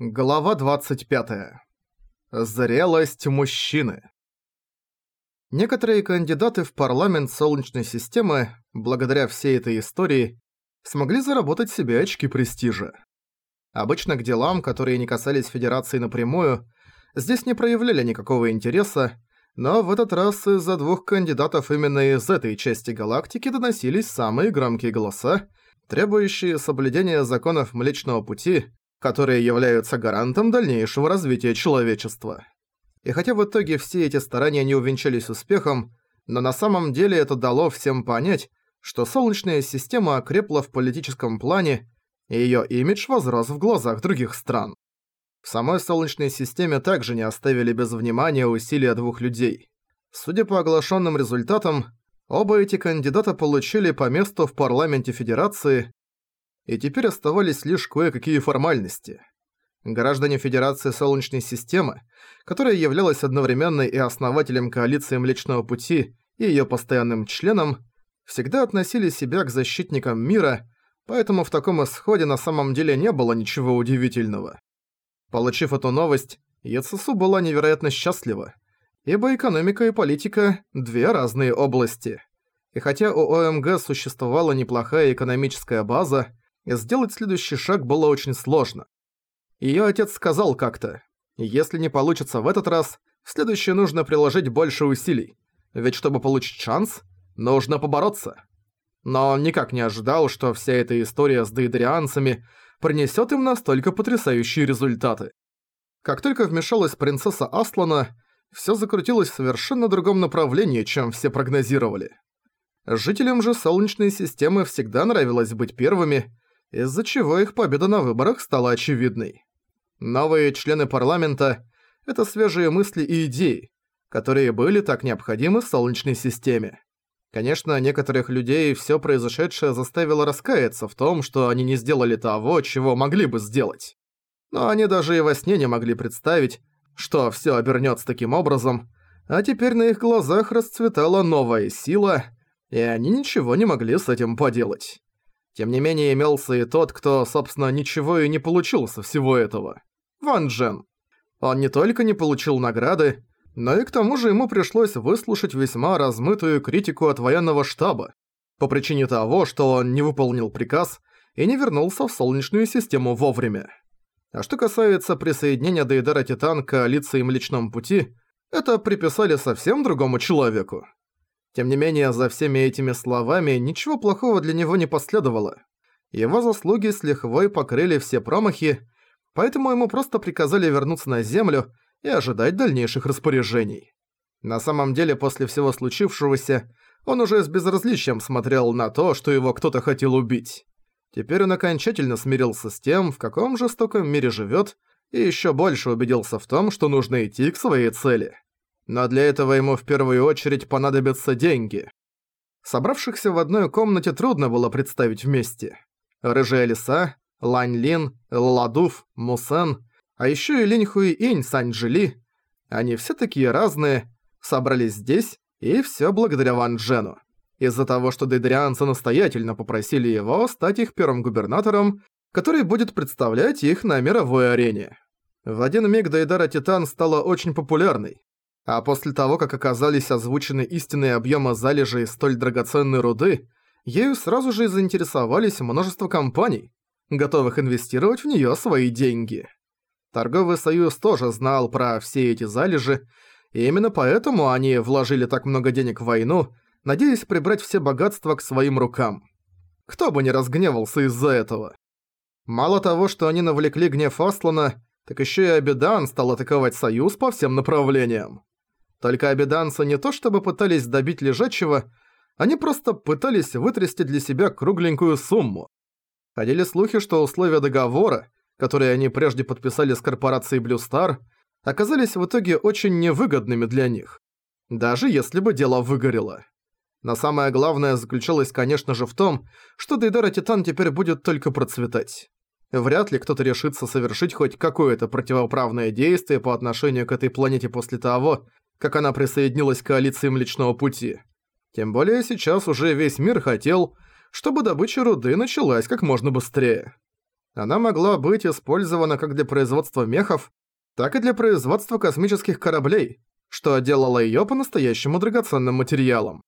Глава 25. Зрелость мужчины. Некоторые кандидаты в парламент Солнечной системы, благодаря всей этой истории, смогли заработать себе очки престижа. Обычно к делам, которые не касались Федерации напрямую, здесь не проявляли никакого интереса, но в этот раз из-за двух кандидатов именно из этой части галактики доносились самые громкие голоса, требующие соблюдения законов Млечного Пути – которые являются гарантом дальнейшего развития человечества. И хотя в итоге все эти старания не увенчались успехом, но на самом деле это дало всем понять, что Солнечная система окрепла в политическом плане, и её имидж возрос в глазах других стран. В самой Солнечной системе также не оставили без внимания усилия двух людей. Судя по оглашенным результатам, оба эти кандидата получили по месту в парламенте Федерации, и теперь оставались лишь кое-какие формальности. Граждане Федерации Солнечной системы, которая являлась одновременно и основателем коалиции Млечного Пути и её постоянным членом, всегда относили себя к защитникам мира, поэтому в таком исходе на самом деле не было ничего удивительного. Получив эту новость, Яцесу была невероятно счастлива, ибо экономика и политика – две разные области. И хотя у ОМГ существовала неплохая экономическая база, сделать следующий шаг было очень сложно. Её отец сказал как-то, если не получится в этот раз, в следующий нужно приложить больше усилий, ведь чтобы получить шанс, нужно побороться. Но он никак не ожидал, что вся эта история с дейдрианцами принесёт им настолько потрясающие результаты. Как только вмешалась принцесса Аслана, всё закрутилось в совершенно другом направлении, чем все прогнозировали. Жителям же Солнечной системы всегда нравилось быть первыми, из-за чего их победа на выборах стала очевидной. Новые члены парламента – это свежие мысли и идеи, которые были так необходимы Солнечной системе. Конечно, некоторых людей всё произошедшее заставило раскаяться в том, что они не сделали того, чего могли бы сделать. Но они даже и во сне не могли представить, что всё обернётся таким образом, а теперь на их глазах расцветала новая сила, и они ничего не могли с этим поделать. Тем не менее имелся и тот, кто, собственно, ничего и не получил со всего этого. Ван Джен. Он не только не получил награды, но и к тому же ему пришлось выслушать весьма размытую критику от военного штаба по причине того, что он не выполнил приказ и не вернулся в Солнечную систему вовремя. А что касается присоединения Дейдара Титан к коалиции Млечном Пути, это приписали совсем другому человеку. Тем не менее, за всеми этими словами ничего плохого для него не последовало. Его заслуги с лихвой покрыли все промахи, поэтому ему просто приказали вернуться на Землю и ожидать дальнейших распоряжений. На самом деле, после всего случившегося, он уже с безразличием смотрел на то, что его кто-то хотел убить. Теперь он окончательно смирился с тем, в каком жестоком мире живет, и еще больше убедился в том, что нужно идти к своей цели но для этого ему в первую очередь понадобятся деньги. Собравшихся в одной комнате трудно было представить вместе. Рыжая лиса, Лань Лин, Ладуф, Мусен, а еще и Линь Хуи Инь Санджили. Они все такие разные, собрались здесь, и все благодаря Ван Джену. Из-за того, что дейдрианцы настоятельно попросили его стать их первым губернатором, который будет представлять их на мировой арене. В один миг Дейдара Титан стала очень популярной. А после того, как оказались озвучены истинные объемы залежей столь драгоценной руды, ею сразу же и заинтересовались множество компаний, готовых инвестировать в неё свои деньги. Торговый союз тоже знал про все эти залежи, и именно поэтому они вложили так много денег в войну, надеясь прибрать все богатства к своим рукам. Кто бы не разгневался из-за этого. Мало того, что они навлекли гнев Аслана, так ещё и Абидан стал атаковать союз по всем направлениям. Только обеданцы не то чтобы пытались добить лежачего, они просто пытались вытрясти для себя кругленькую сумму. Ходили слухи, что условия договора, которые они прежде подписали с корпорацией Blue Star, оказались в итоге очень невыгодными для них. Даже если бы дело выгорело. Но самое главное заключалось, конечно же, в том, что Дейдара Титан теперь будет только процветать. Вряд ли кто-то решится совершить хоть какое-то противоправное действие по отношению к этой планете после того, как она присоединилась к коалиции Млечного Пути. Тем более сейчас уже весь мир хотел, чтобы добыча руды началась как можно быстрее. Она могла быть использована как для производства мехов, так и для производства космических кораблей, что делало её по-настоящему драгоценным материалом.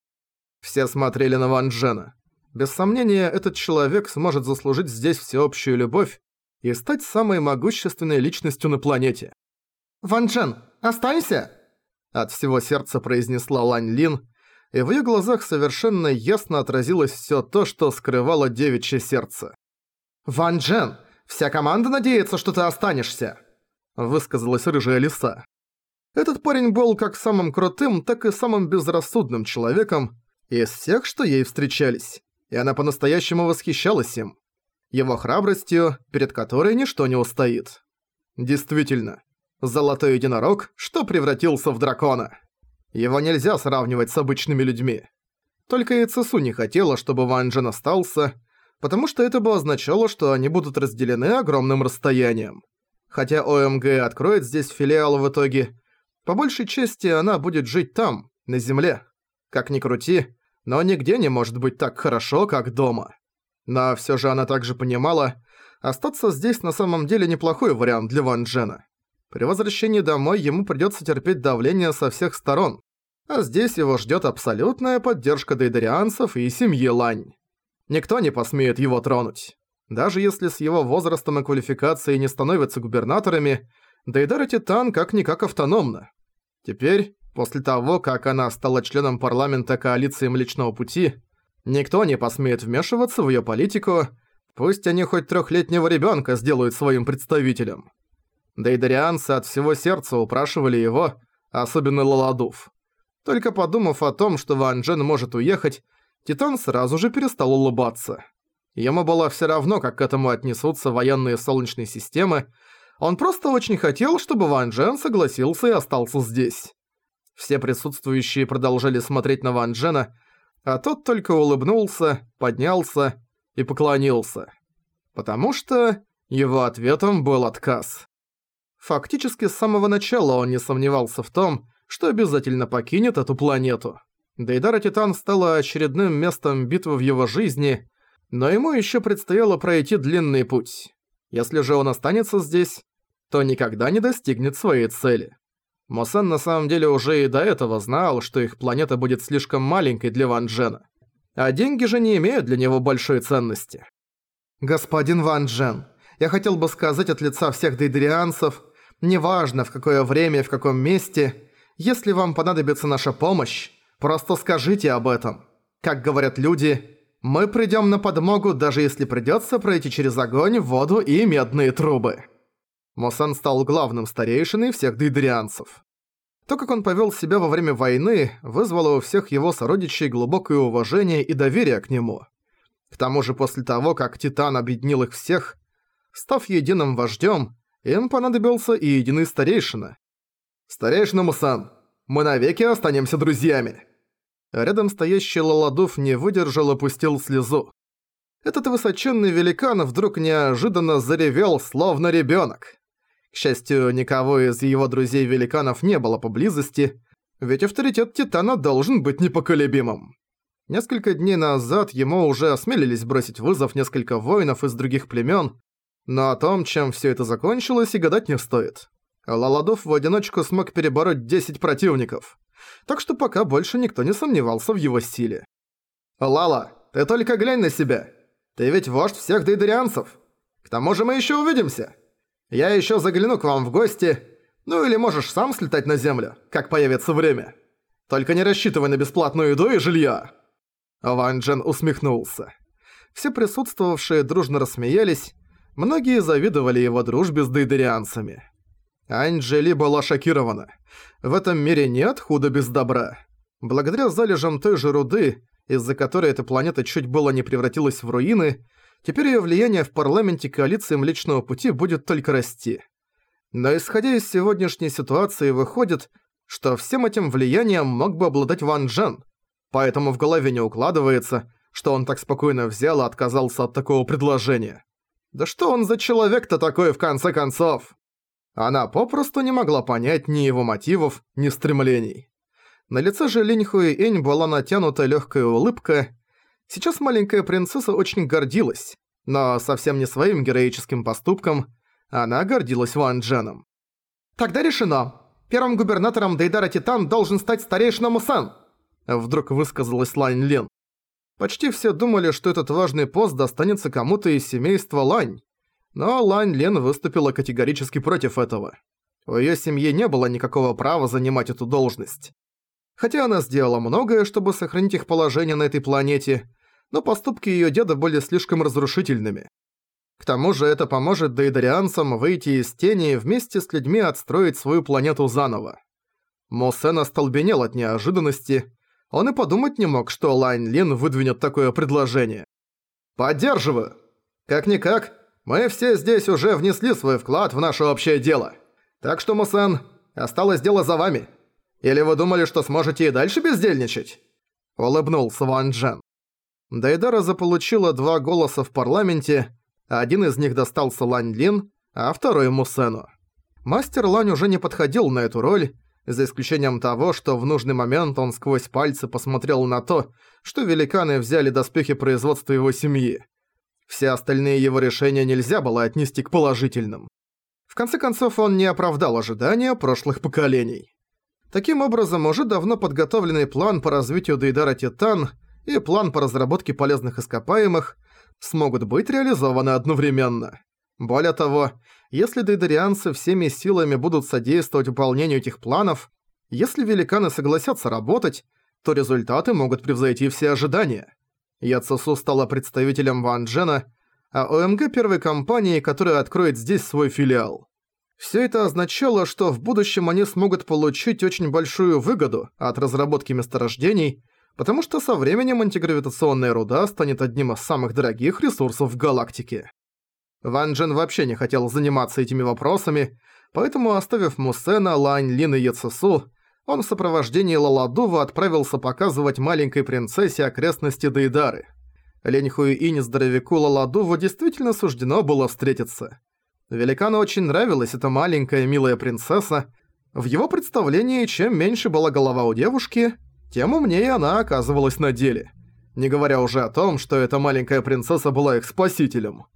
Все смотрели на Ван Джена. Без сомнения, этот человек сможет заслужить здесь всеобщую любовь и стать самой могущественной личностью на планете. «Ван Джен, останься!» От всего сердца произнесла Лань Лин, и в её глазах совершенно ясно отразилось всё то, что скрывало девичье сердце. «Ван Джен, вся команда надеется, что ты останешься!» Высказалась рыжая лиса. Этот парень был как самым крутым, так и самым безрассудным человеком из всех, что ей встречались, и она по-настоящему восхищалась им. Его храбростью, перед которой ничто не устоит. Действительно, золотой единорог, что превратился в дракона. Его нельзя сравнивать с обычными людьми. Только и Цесу не хотела, чтобы Ван Джен остался, потому что это бы означало, что они будут разделены огромным расстоянием. Хотя ОМГ откроет здесь филиал в итоге, по большей части она будет жить там, на земле. Как ни крути, но нигде не может быть так хорошо, как дома. Но всё же она также понимала, остаться здесь на самом деле неплохой вариант для Ван Джена. При возвращении домой ему придётся терпеть давление со всех сторон, а здесь его ждёт абсолютная поддержка дейдарианцев и семьи Лань. Никто не посмеет его тронуть. Даже если с его возрастом и квалификацией не становятся губернаторами, Дейдара Титан как-никак автономна. Теперь, после того, как она стала членом парламента коалиции Млечного Пути, никто не посмеет вмешиваться в её политику, пусть они хоть трёхлетнего ребёнка сделают своим представителем. Дейдарианцы от всего сердца упрашивали его, особенно Лаладуф. Только подумав о том, что Ван Джен может уехать, Титан сразу же перестал улыбаться. Ему было всё равно, как к этому отнесутся военные Солнечной системы, он просто очень хотел, чтобы Ван Джен согласился и остался здесь. Все присутствующие продолжали смотреть на Ван Джена, а тот только улыбнулся, поднялся и поклонился. Потому что его ответом был отказ. Фактически с самого начала он не сомневался в том, что обязательно покинет эту планету. Дейдара Титан стала очередным местом битвы в его жизни, но ему еще предстояло пройти длинный путь. Если же он останется здесь, то никогда не достигнет своей цели. Мосан на самом деле уже и до этого знал, что их планета будет слишком маленькой для Ван Джена. А деньги же не имеют для него большой ценности. «Господин Ван Джен, я хотел бы сказать от лица всех дейдерианцев, неважно в какое время и в каком месте, если вам понадобится наша помощь, просто скажите об этом. Как говорят люди, мы придём на подмогу, даже если придётся пройти через огонь, воду и медные трубы». Мосан стал главным старейшиной всех дейдерианцев. То, как он повел себя во время войны, вызвало у всех его сородичей глубокое уважение и доверие к нему. К тому же после того, как Титан объединил их всех, став единым вождем, им понадобился и единый старейшина. «Старейшина Мусан, мы навеки останемся друзьями!» Рядом стоящий Лаладуф не выдержал и пустил слезу. Этот высоченный великан вдруг неожиданно заревел, словно ребенок. К счастью, никого из его друзей-великанов не было поблизости, ведь авторитет Титана должен быть непоколебимым. Несколько дней назад ему уже осмелились бросить вызов несколько воинов из других племен, но о том, чем все это закончилось, и гадать не стоит. Лаладов в одиночку смог перебороть 10 противников, так что пока больше никто не сомневался в его силе. «Лала, ты только глянь на себя! Ты ведь вождь всех дейдерианцев! К тому же мы еще увидимся!» Я еще загляну к вам в гости, ну или можешь сам слетать на землю, как появится время. Только не рассчитывай на бесплатную еду и жилье. Ван Джен усмехнулся. Все присутствовавшие дружно рассмеялись, многие завидовали его дружбе с дейдерианцами. Анджели была шокирована. В этом мире нет худа без добра. Благодаря залежам той же руды, из-за которой эта планета чуть было не превратилась в руины, теперь её влияние в парламенте коалиции Млечного Пути будет только расти. Но исходя из сегодняшней ситуации выходит, что всем этим влиянием мог бы обладать Ван Джен, поэтому в голове не укладывается, что он так спокойно взял и отказался от такого предложения. Да что он за человек-то такой в конце концов? Она попросту не могла понять ни его мотивов, ни стремлений. На лице же Линьху и Энь была натянута легкая улыбка, Сейчас маленькая принцесса очень гордилась, Но совсем не своим героическим поступком она гордилась Ван Дженом. «Тогда решено. Первым губернатором Дейдара Титан должен стать старейшина Мусан!» Вдруг высказалась Лань Лин. Почти все думали, что этот важный пост достанется кому-то из семейства Лань. Но Лань Лин выступила категорически против этого. У её семьи не было никакого права занимать эту должность. Хотя она сделала многое, чтобы сохранить их положение на этой планете, но поступки её деда были слишком разрушительными. К тому же это поможет дейдарианцам выйти из тени и вместе с людьми отстроить свою планету заново. Мосен остолбенел от неожиданности, он и подумать не мог, что Лайн Лин выдвинет такое предложение. «Поддерживаю! Как-никак, мы все здесь уже внесли свой вклад в наше общее дело. Так что, Мусен, осталось дело за вами. Или вы думали, что сможете и дальше бездельничать?» Улыбнулся Ван Джен. Дайдара заполучила два голоса в парламенте, один из них достался Лань Лин, а второй Мусену. Мастер Лань уже не подходил на эту роль, за исключением того, что в нужный момент он сквозь пальцы посмотрел на то, что великаны взяли доспехи производства его семьи. Все остальные его решения нельзя было отнести к положительным. В конце концов, он не оправдал ожидания прошлых поколений. Таким образом, уже давно подготовленный план по развитию Дейдара Титан и план по разработке полезных ископаемых смогут быть реализованы одновременно. Более того, если дейдарианцы всеми силами будут содействовать выполнению этих планов, если великаны согласятся работать, то результаты могут превзойти все ожидания. Яцесу стала представителем Ван Джена, а ОМГ первой компании, которая откроет здесь свой филиал. Все это означало, что в будущем они смогут получить очень большую выгоду от разработки месторождений, потому что со временем антигравитационная руда станет одним из самых дорогих ресурсов в галактике. Ван Джен вообще не хотел заниматься этими вопросами, поэтому, оставив Мусена, Лань Лин и Яцесу, он в сопровождении Лаладува отправился показывать маленькой принцессе окрестности Дейдары. Лень Хуи здоровяку Лаладуву действительно суждено было встретиться. Великану очень нравилась эта маленькая милая принцесса. В его представлении, чем меньше была голова у девушки, тем умнее она оказывалась на деле. Не говоря уже о том, что эта маленькая принцесса была их спасителем.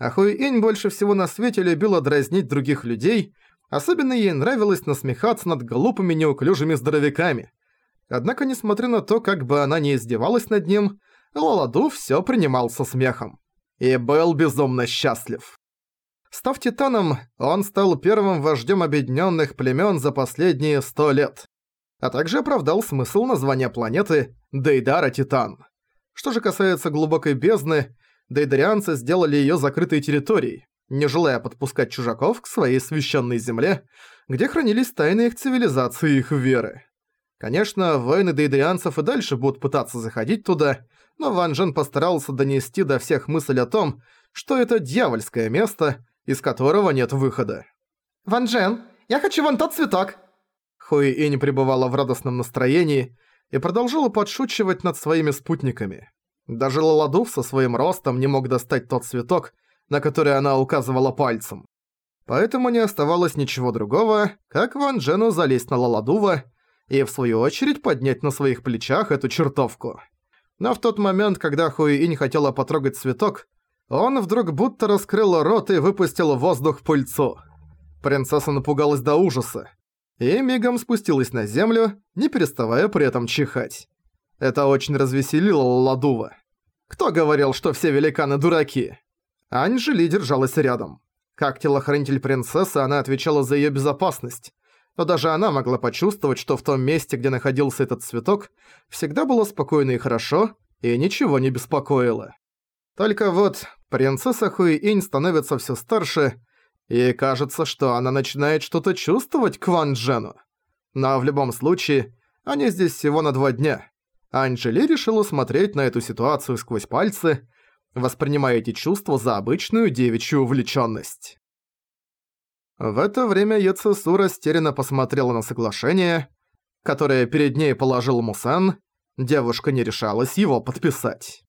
А Хуи-Инь больше всего на свете любила дразнить других людей, особенно ей нравилось насмехаться над глупыми неуклюжими здоровяками. Однако, несмотря на то, как бы она ни издевалась над ним, Лаладу всё принимал со смехом. И был безумно счастлив. Став Титаном, он стал первым вождем объединенных племен за последние сто лет, а также оправдал смысл названия планеты Дейдара Титан. Что же касается глубокой бездны, дейдарианцы сделали её закрытой территорией, не желая подпускать чужаков к своей священной земле, где хранились тайны их цивилизации и их веры. Конечно, воины дейдарианцев и дальше будут пытаться заходить туда, но Ван Джен постарался донести до всех мысль о том, что это дьявольское место, из которого нет выхода. «Ван Джен, я хочу вон тот цветок!» Хуи Инь пребывала в радостном настроении и продолжала подшучивать над своими спутниками. Даже Лаладув со своим ростом не мог достать тот цветок, на который она указывала пальцем. Поэтому не оставалось ничего другого, как Ван Джену залезть на Лаладува и в свою очередь поднять на своих плечах эту чертовку. Но в тот момент, когда Хуиинь хотела потрогать цветок, он вдруг будто раскрыл рот и выпустил в воздух пыльцу. Принцесса напугалась до ужаса и мигом спустилась на землю, не переставая при этом чихать. Это очень развеселило Ладува. Кто говорил, что все великаны дураки? Анжели держалась рядом. Как телохранитель принцессы, она отвечала за её безопасность. Но даже она могла почувствовать, что в том месте, где находился этот цветок, всегда было спокойно и хорошо, и ничего не беспокоило. Только вот принцесса Хуи-Инь становится всё старше, и кажется, что она начинает что-то чувствовать к Ван Джену. Но в любом случае, они здесь всего на два дня. Анжели решила смотреть на эту ситуацию сквозь пальцы, воспринимая эти чувства за обычную девичью увлечённость. В это время Яцесу растерянно посмотрела на соглашение, которое перед ней положил Мусан, девушка не решалась его подписать.